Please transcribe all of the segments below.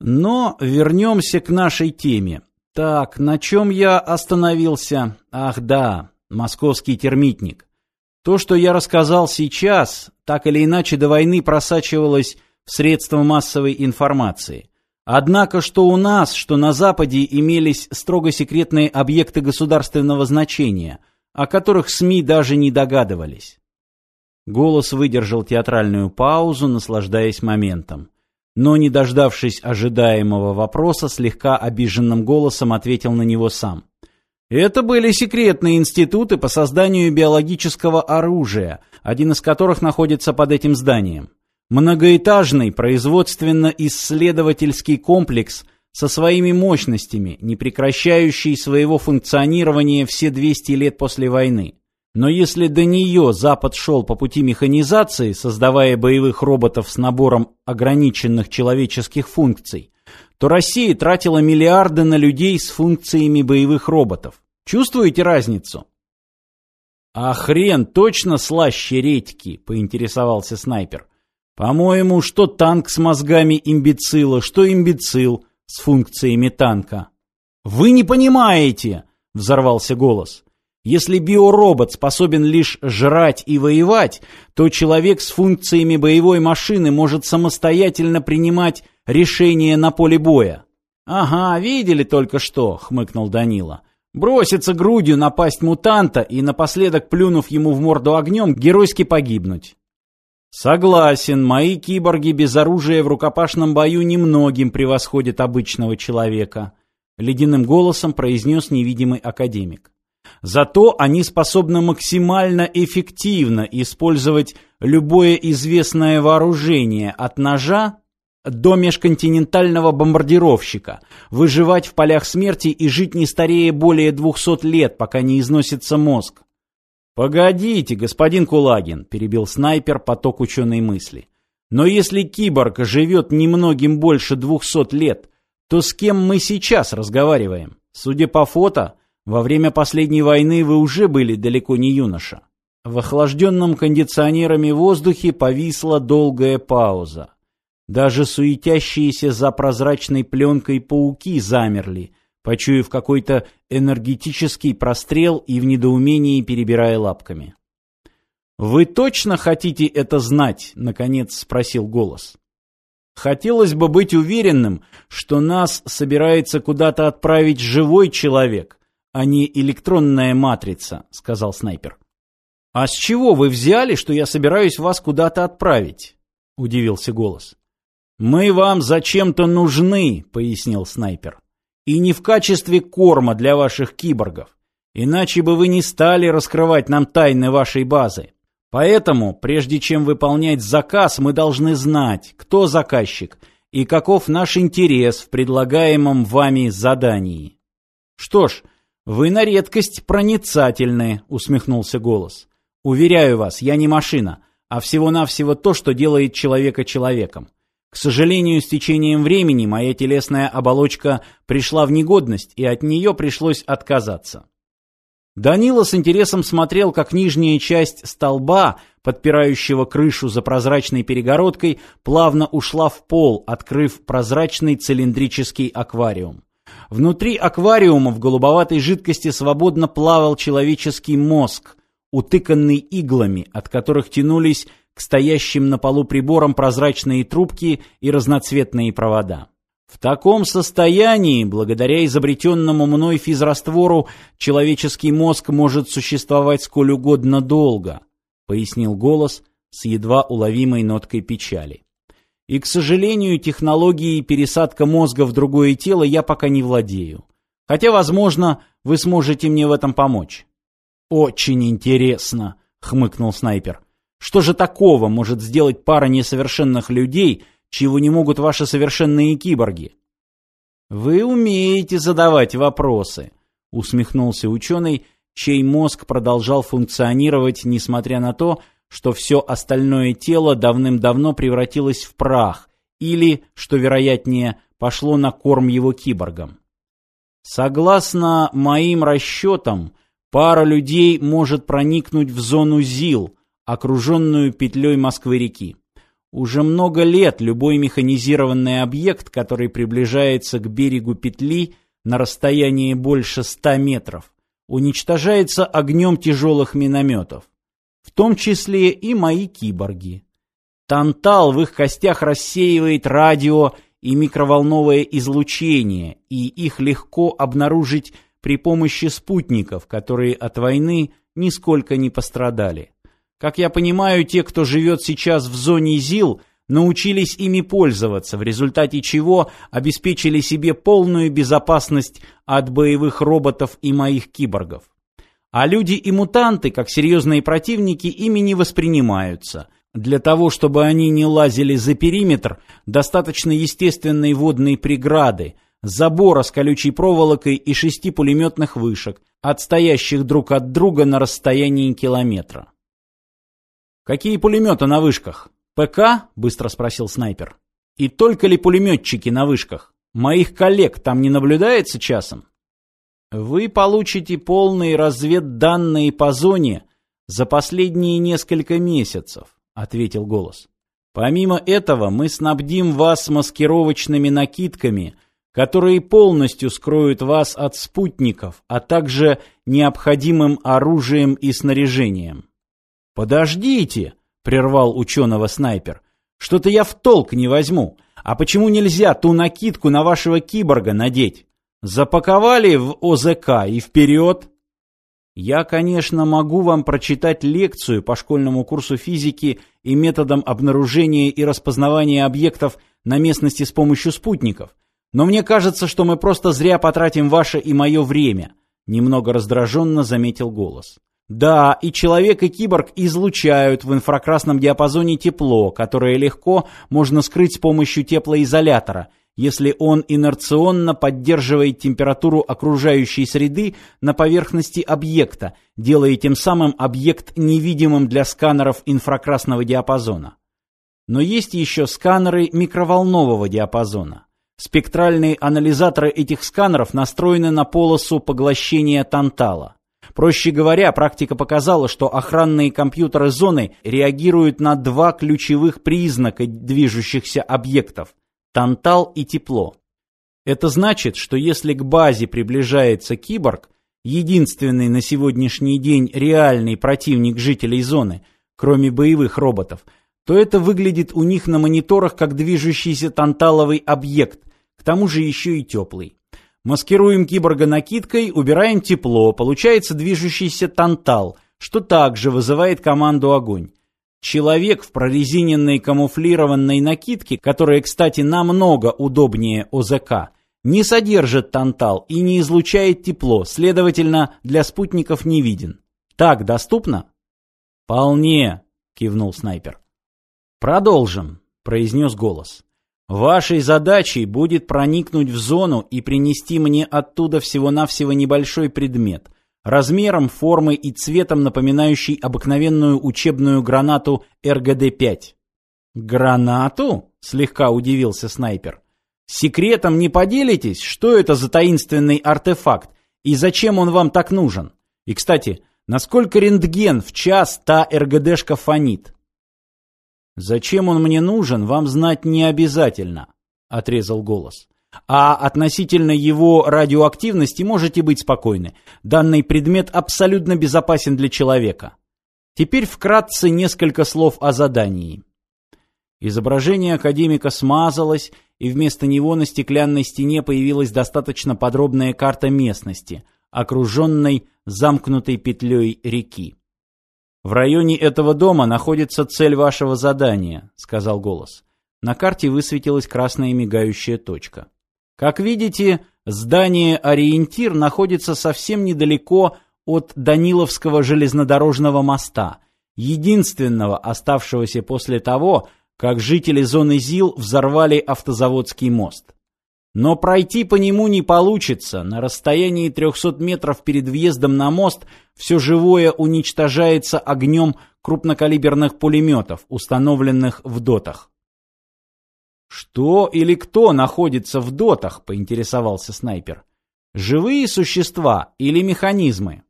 Но вернемся к нашей теме. Так, на чем я остановился? Ах да, московский термитник. То, что я рассказал сейчас, так или иначе до войны просачивалось в средства массовой информации. Однако, что у нас, что на Западе имелись строго секретные объекты государственного значения, о которых СМИ даже не догадывались. Голос выдержал театральную паузу, наслаждаясь моментом но, не дождавшись ожидаемого вопроса, слегка обиженным голосом ответил на него сам. Это были секретные институты по созданию биологического оружия, один из которых находится под этим зданием. Многоэтажный производственно-исследовательский комплекс со своими мощностями, не прекращающий своего функционирования все 200 лет после войны. Но если до нее Запад шел по пути механизации, создавая боевых роботов с набором ограниченных человеческих функций, то Россия тратила миллиарды на людей с функциями боевых роботов. Чувствуете разницу? «А хрен точно слаще редьки?» — поинтересовался снайпер. «По-моему, что танк с мозгами имбецила, что имбецил с функциями танка». «Вы не понимаете!» — взорвался голос. Если биоробот способен лишь жрать и воевать, то человек с функциями боевой машины может самостоятельно принимать решения на поле боя. «Ага, видели только что», — хмыкнул Данила. «Броситься грудью напасть мутанта и, напоследок плюнув ему в морду огнем, геройски погибнуть». «Согласен, мои киборги без оружия в рукопашном бою немногим превосходят обычного человека», — ледяным голосом произнес невидимый академик. Зато они способны максимально эффективно использовать любое известное вооружение от ножа до межконтинентального бомбардировщика, выживать в полях смерти и жить не старее более 200 лет, пока не износится мозг. «Погодите, господин Кулагин», — перебил снайпер поток ученой мысли. «Но если киборг живет немногим больше 200 лет, то с кем мы сейчас разговариваем? Судя по фото, во время последней войны вы уже были далеко не юноша. В охлажденном кондиционерами воздухе повисла долгая пауза. Даже суетящиеся за прозрачной пленкой пауки замерли, почуяв какой-то энергетический прострел и в недоумении перебирая лапками. «Вы точно хотите это знать?» — наконец спросил голос. «Хотелось бы быть уверенным, что нас собирается куда-то отправить живой человек, а не электронная матрица», — сказал снайпер. «А с чего вы взяли, что я собираюсь вас куда-то отправить?» — удивился голос. «Мы вам зачем-то нужны», — пояснил снайпер. «И не в качестве корма для ваших киборгов. Иначе бы вы не стали раскрывать нам тайны вашей базы. Поэтому, прежде чем выполнять заказ, мы должны знать, кто заказчик и каков наш интерес в предлагаемом вами задании. Что ж, «Вы на редкость проницательны», — усмехнулся голос. «Уверяю вас, я не машина, а всего-навсего то, что делает человека человеком. К сожалению, с течением времени моя телесная оболочка пришла в негодность, и от нее пришлось отказаться». Данила с интересом смотрел, как нижняя часть столба, подпирающего крышу за прозрачной перегородкой, плавно ушла в пол, открыв прозрачный цилиндрический аквариум. Внутри аквариума в голубоватой жидкости свободно плавал человеческий мозг, утыканный иглами, от которых тянулись к стоящим на полу приборам прозрачные трубки и разноцветные провода. В таком состоянии, благодаря изобретенному мной физраствору, человеческий мозг может существовать сколь угодно долго, пояснил голос с едва уловимой ноткой печали. И, к сожалению, технологией пересадка мозга в другое тело я пока не владею. Хотя, возможно, вы сможете мне в этом помочь. Очень интересно, хмыкнул снайпер. Что же такого может сделать пара несовершенных людей, чего не могут ваши совершенные киборги? Вы умеете задавать вопросы, усмехнулся ученый, чей мозг продолжал функционировать, несмотря на то, что все остальное тело давным-давно превратилось в прах или, что вероятнее, пошло на корм его киборгам. Согласно моим расчетам, пара людей может проникнуть в зону ЗИЛ, окруженную петлей Москвы-реки. Уже много лет любой механизированный объект, который приближается к берегу петли на расстоянии больше 100 метров, уничтожается огнем тяжелых минометов, в том числе и мои киборги. Тантал в их костях рассеивает радио и микроволновое излучение, и их легко обнаружить при помощи спутников, которые от войны нисколько не пострадали. Как я понимаю, те, кто живет сейчас в зоне ЗИЛ, научились ими пользоваться, в результате чего обеспечили себе полную безопасность от боевых роботов и моих киборгов. А люди и мутанты, как серьезные противники, ими не воспринимаются. Для того, чтобы они не лазили за периметр, достаточно естественной водной преграды, забора с колючей проволокой и шести пулеметных вышек, отстоящих друг от друга на расстоянии километра. «Какие пулеметы на вышках?» «ПК?» — быстро спросил снайпер. «И только ли пулеметчики на вышках? Моих коллег там не наблюдается часом?» «Вы получите полные разведданные по зоне за последние несколько месяцев», — ответил голос. «Помимо этого мы снабдим вас маскировочными накидками, которые полностью скроют вас от спутников, а также необходимым оружием и снаряжением». «Подождите!» — прервал ученого снайпер. «Что-то я в толк не возьму. А почему нельзя ту накидку на вашего киборга надеть? Запаковали в ОЗК и вперед!» Я, конечно, могу вам прочитать лекцию по школьному курсу физики и методам обнаружения и распознавания объектов на местности с помощью спутников, но мне кажется, что мы просто зря потратим ваше и мое время, немного раздраженно заметил голос. Да, и человек, и киборг излучают в инфракрасном диапазоне тепло, которое легко можно скрыть с помощью теплоизолятора, если он инерционно поддерживает температуру окружающей среды на поверхности объекта, делая тем самым объект невидимым для сканеров инфракрасного диапазона. Но есть еще сканеры микроволнового диапазона. Спектральные анализаторы этих сканеров настроены на полосу поглощения тантала. Проще говоря, практика показала, что охранные компьютеры зоны реагируют на два ключевых признака движущихся объектов – тантал и тепло. Это значит, что если к базе приближается киборг, единственный на сегодняшний день реальный противник жителей зоны, кроме боевых роботов, то это выглядит у них на мониторах как движущийся танталовый объект, к тому же еще и теплый. Маскируем киборга накидкой, убираем тепло, получается движущийся тантал, что также вызывает команду огонь. Человек в прорезиненной камуфлированной накидке, которая, кстати, намного удобнее ОЗК, не содержит тантал и не излучает тепло, следовательно, для спутников не виден. Так доступно? Вполне, кивнул снайпер. Продолжим, произнес голос. Вашей задачей будет проникнуть в зону и принести мне оттуда всего-навсего небольшой предмет, размером, формой и цветом напоминающий обыкновенную учебную гранату РГД-5. «Гранату?» — слегка удивился снайпер. «Секретом не поделитесь, что это за таинственный артефакт и зачем он вам так нужен? И, кстати, насколько рентген в час та РГДшка фонит?» «Зачем он мне нужен, вам знать не обязательно», — отрезал голос. «А относительно его радиоактивности можете быть спокойны. Данный предмет абсолютно безопасен для человека. Теперь вкратце несколько слов о задании». Изображение академика смазалось, и вместо него на стеклянной стене появилась достаточно подробная карта местности, окруженной замкнутой петлей реки. «В районе этого дома находится цель вашего задания», — сказал голос. На карте высветилась красная мигающая точка. «Как видите, здание «Ориентир» находится совсем недалеко от Даниловского железнодорожного моста, единственного оставшегося после того, как жители зоны ЗИЛ взорвали автозаводский мост. Но пройти по нему не получится. На расстоянии 300 метров перед въездом на мост все живое уничтожается огнем крупнокалиберных пулеметов, установленных в дотах. «Что или кто находится в дотах?» – поинтересовался снайпер. «Живые существа или механизмы?»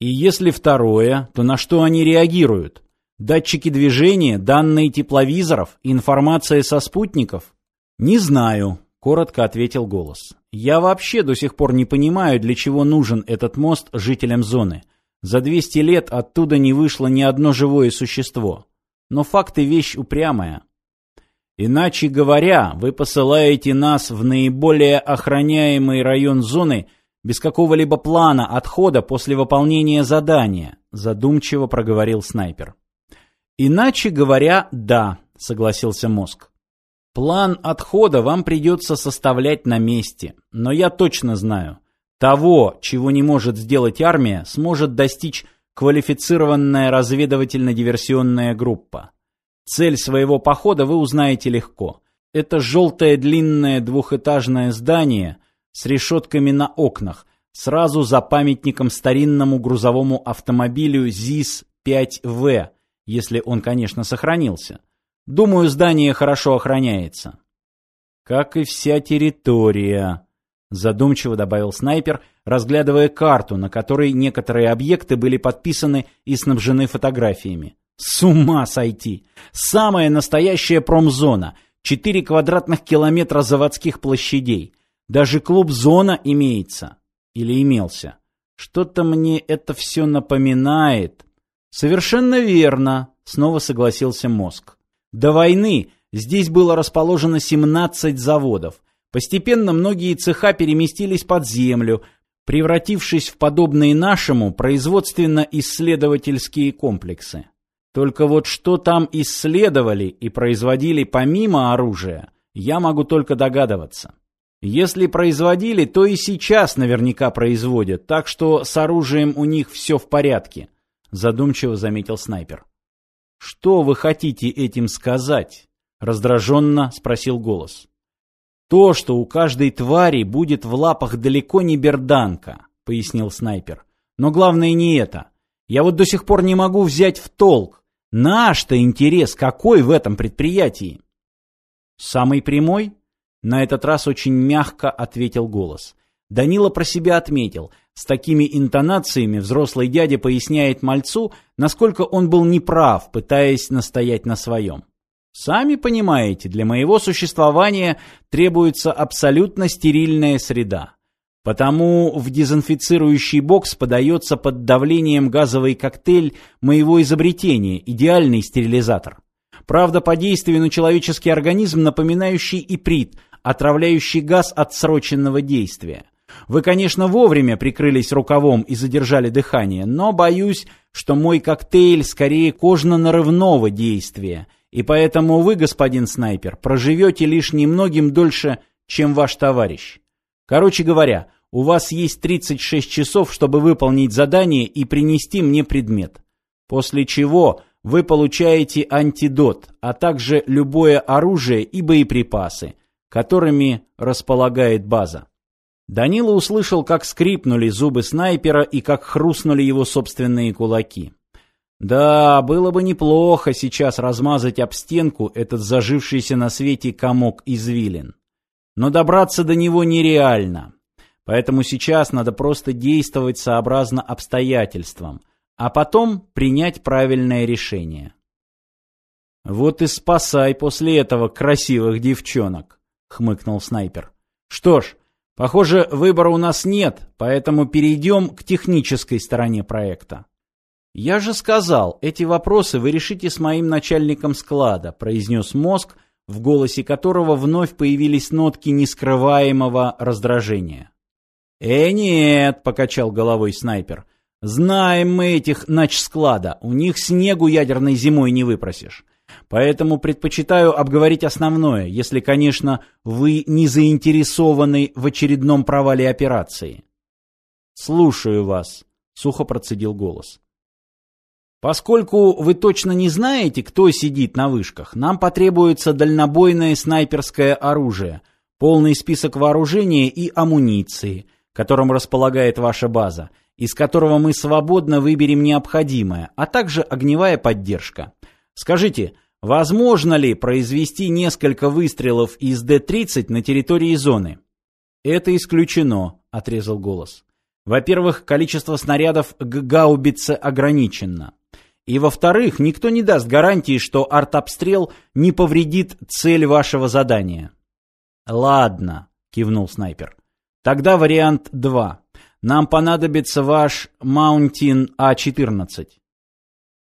«И если второе, то на что они реагируют? Датчики движения, данные тепловизоров, информация со спутников? Не знаю, коротко ответил голос. Я вообще до сих пор не понимаю, для чего нужен этот мост жителям зоны. За 200 лет оттуда не вышло ни одно живое существо. Но факты вещь упрямая. Иначе говоря, вы посылаете нас в наиболее охраняемый район зоны без какого-либо плана отхода после выполнения задания, задумчиво проговорил снайпер. Иначе говоря, да, согласился мозг. План отхода вам придется составлять на месте, но я точно знаю, того, чего не может сделать армия, сможет достичь квалифицированная разведывательно-диверсионная группа. Цель своего похода вы узнаете легко. Это желтое длинное двухэтажное здание с решетками на окнах, сразу за памятником старинному грузовому автомобилю ЗИС-5В, если он, конечно, сохранился. Думаю, здание хорошо охраняется. Как и вся территория, задумчиво добавил снайпер, разглядывая карту, на которой некоторые объекты были подписаны и снабжены фотографиями. С ума сойти! Самая настоящая промзона. Четыре квадратных километра заводских площадей. Даже клуб-зона имеется. Или имелся. Что-то мне это все напоминает. Совершенно верно, снова согласился мозг. До войны здесь было расположено 17 заводов. Постепенно многие цеха переместились под землю, превратившись в подобные нашему производственно-исследовательские комплексы. Только вот что там исследовали и производили помимо оружия, я могу только догадываться. Если производили, то и сейчас наверняка производят, так что с оружием у них все в порядке, задумчиво заметил снайпер. Что вы хотите этим сказать? раздраженно спросил голос. То, что у каждой твари будет в лапах далеко не берданка, пояснил снайпер. Но главное не это. Я вот до сих пор не могу взять в толк. Наш-то интерес какой в этом предприятии? Самый прямой? На этот раз очень мягко ответил голос. Данила про себя отметил. С такими интонациями взрослый дядя поясняет мальцу, насколько он был неправ, пытаясь настоять на своем. Сами понимаете, для моего существования требуется абсолютно стерильная среда. Потому в дезинфицирующий бокс подается под давлением газовый коктейль моего изобретения, идеальный стерилизатор. Правда, по действию на человеческий организм напоминающий иприт, отравляющий газ отсроченного действия. Вы, конечно, вовремя прикрылись рукавом и задержали дыхание, но боюсь, что мой коктейль скорее кожно-нарывного действия – и поэтому вы, господин снайпер, проживете лишь немногим дольше, чем ваш товарищ. Короче говоря, у вас есть 36 часов, чтобы выполнить задание и принести мне предмет. После чего вы получаете антидот, а также любое оружие и боеприпасы, которыми располагает база. Данила услышал, как скрипнули зубы снайпера и как хрустнули его собственные кулаки. Да, было бы неплохо сейчас размазать об стенку этот зажившийся на свете комок извилин. Но добраться до него нереально. Поэтому сейчас надо просто действовать сообразно обстоятельствам, а потом принять правильное решение. Вот и спасай после этого красивых девчонок, хмыкнул снайпер. Что ж, похоже, выбора у нас нет, поэтому перейдем к технической стороне проекта. «Я же сказал, эти вопросы вы решите с моим начальником склада», произнес мозг, в голосе которого вновь появились нотки нескрываемого раздражения. «Э, нет», — покачал головой снайпер, — «знаем мы этих начсклада, у них снегу ядерной зимой не выпросишь. Поэтому предпочитаю обговорить основное, если, конечно, вы не заинтересованы в очередном провале операции». «Слушаю вас», — сухо процедил голос. Поскольку вы точно не знаете, кто сидит на вышках, нам потребуется дальнобойное снайперское оружие, полный список вооружения и амуниции, которым располагает ваша база, из которого мы свободно выберем необходимое, а также огневая поддержка. Скажите, возможно ли произвести несколько выстрелов из Д-30 на территории зоны? Это исключено, отрезал голос. Во-первых, количество снарядов к гаубице ограничено. И во-вторых, никто не даст гарантии, что артобстрел не повредит цель вашего задания. Ладно, кивнул снайпер. Тогда вариант 2. Нам понадобится ваш Маунтин А14.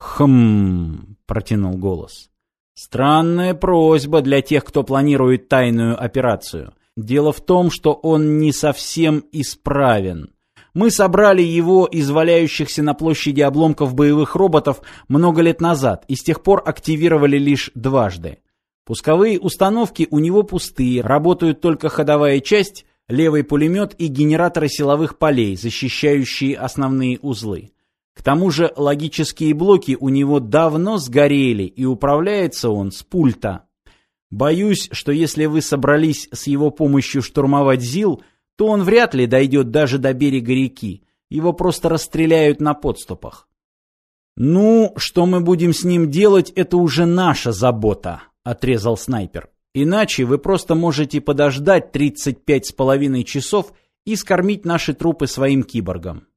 Хм, протянул голос. Странная просьба для тех, кто планирует тайную операцию. Дело в том, что он не совсем исправен. Мы собрали его из валяющихся на площади обломков боевых роботов много лет назад и с тех пор активировали лишь дважды. Пусковые установки у него пустые, работают только ходовая часть, левый пулемет и генераторы силовых полей, защищающие основные узлы. К тому же логические блоки у него давно сгорели, и управляется он с пульта. Боюсь, что если вы собрались с его помощью штурмовать ЗИЛ, то он вряд ли дойдет даже до берега реки. Его просто расстреляют на подступах. «Ну, что мы будем с ним делать, это уже наша забота», — отрезал снайпер. «Иначе вы просто можете подождать 35 с половиной часов и скормить наши трупы своим киборгам».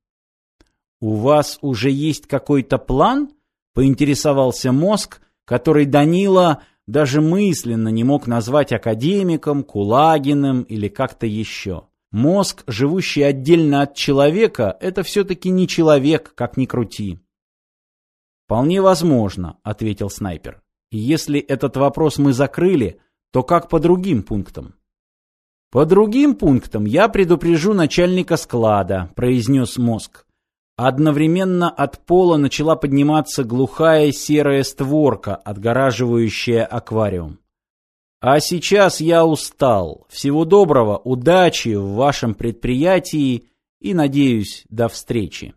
«У вас уже есть какой-то план?» — поинтересовался мозг, который Данила даже мысленно не мог назвать академиком, Кулагиным или как-то еще. Мозг, живущий отдельно от человека, это все-таки не человек, как ни крути. «Вполне возможно», — ответил снайпер. «И если этот вопрос мы закрыли, то как по другим пунктам?» «По другим пунктам я предупрежу начальника склада», — произнес мозг. Одновременно от пола начала подниматься глухая серая створка, отгораживающая аквариум. А сейчас я устал. Всего доброго, удачи в вашем предприятии и, надеюсь, до встречи.